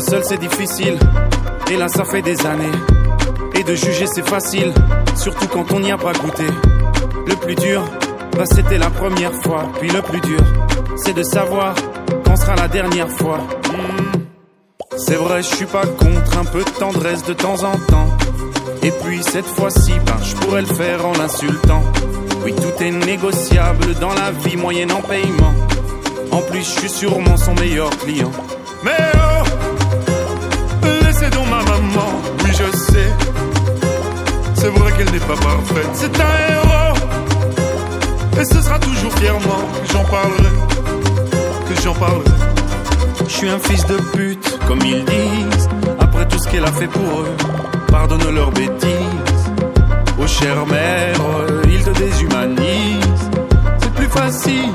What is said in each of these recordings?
Seul c'est difficile, et là ça fait des années. Et de juger c'est facile, surtout quand on n'y a pas goûté. Le plus dur, bah c'était la première fois. Puis le plus dur, c'est de savoir quand sera la dernière fois. Hmm. C'est vrai, je suis pas contre un peu de tendresse de temps en temps. Et puis cette fois-ci, ben, je pourrais le faire en l'insultant. Oui, tout est négociable dans la vie moyenne en paiement. En plus, je suis sûrement son meilleur client. Mais oh, laissez donc ma maman, oui je sais. C'est vrai qu'elle n'est pas parfaite, c'est un héros. Et ce sera toujours fièrement que j'en parlerai, que j'en parlerai. Je suis un fils de pute, comme ils disent, après tout ce qu'elle a fait pour eux. Pardonne leurs bêtises. Oh chère mère, ils te déshumanisent. C'est plus facile,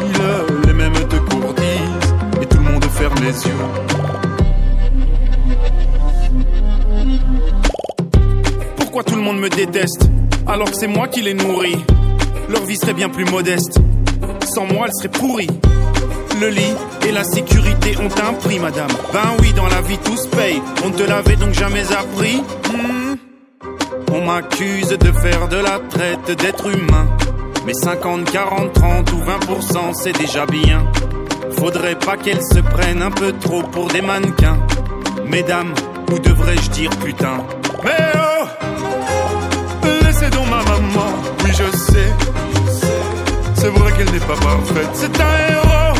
les mêmes te courtisent. Et tout le monde ferme les yeux. Pourquoi tout le monde me déteste alors que c'est moi qui les nourris Leur vie serait bien plus modeste. Sans moi, elle serait pourrie. Le lit et la sécurité ont un prix, madame. Ben oui, dans la vie tout se paye. On te l'avait donc jamais appris. Hmm. On m'accuse de faire de la traite d'être humain. Mais 50, 40, 30 ou 20%, c'est déjà bien. Faudrait pas qu'elles se prennent un peu trop pour des mannequins. Mesdames, ou devrais-je dire putain? Oh C'est vrai qu'elle n'est pas parfaite, c'est un héros.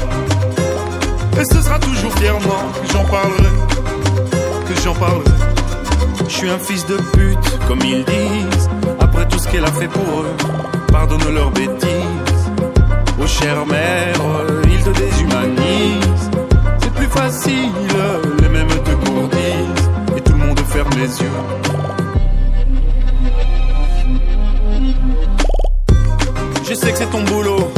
Et ce sera toujours fièrement que j'en parlerai, que j'en parlerai. Je suis un fils de pute, comme ils disent. Après tout ce qu'elle a fait pour eux, pardonne leurs bêtises. Oh chère mère, ils te déshumanisent. C'est plus facile, les mêmes te courtisent. Et tout le monde ferme les yeux. C'est ton boulot,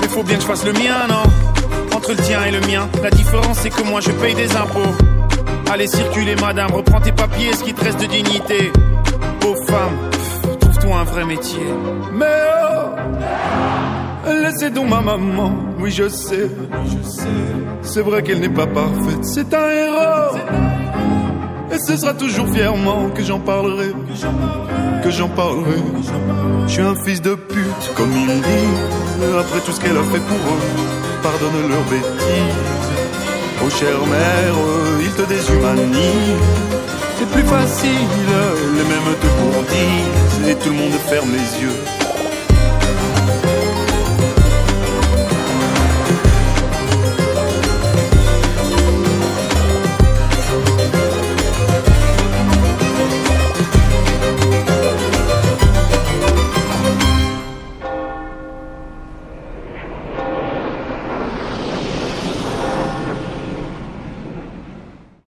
mais faut bien que je fasse le mien, non? Entre le tien et le mien, la différence c'est que moi je paye des impôts. Allez circuler madame, reprends tes papiers, ce qui te reste de dignité. Pauvre femme, trouve-toi un vrai métier. Mais oh, laissez donc ma maman, oui je sais. C'est vrai qu'elle n'est pas parfaite, c'est un héros. Ce sera toujours fièrement que j'en parlerai, que j'en parlerai. Je suis un fils de pute, comme ils disent, après tout ce qu'elle a fait pour eux. Pardonne leurs bêtises. Oh chère mère, ils te déshumanisent. C'est plus facile, les mêmes te courtisent et tout le monde ferme les yeux.